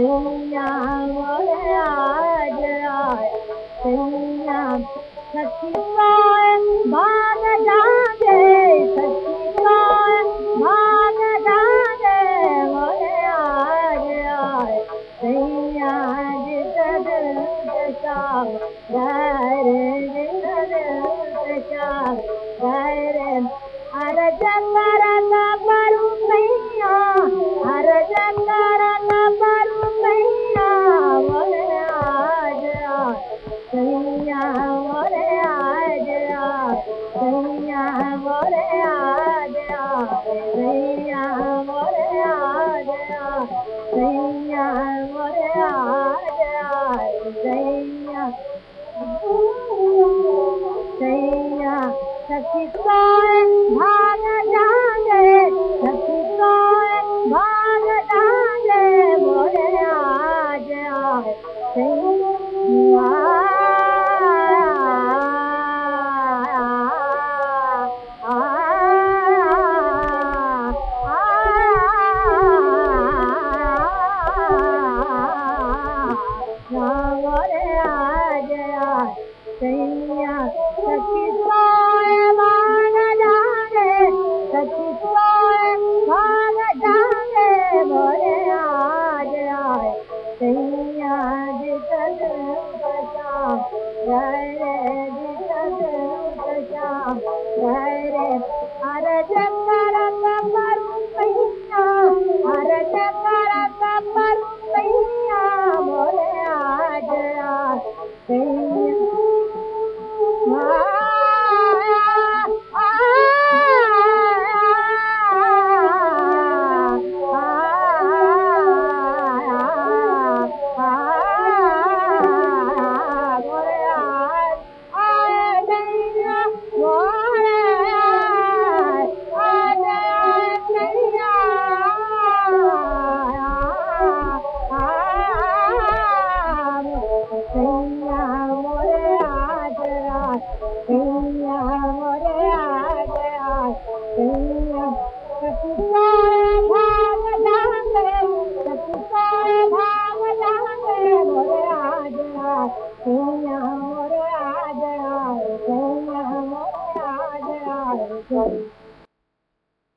वहया सखी वानदान सखीवा मोर आजा सैया आजा कयां सती स्वाय मान जान सती स्वाय मान जान आजाए कयां जेता घर जे तचा घर हर करत say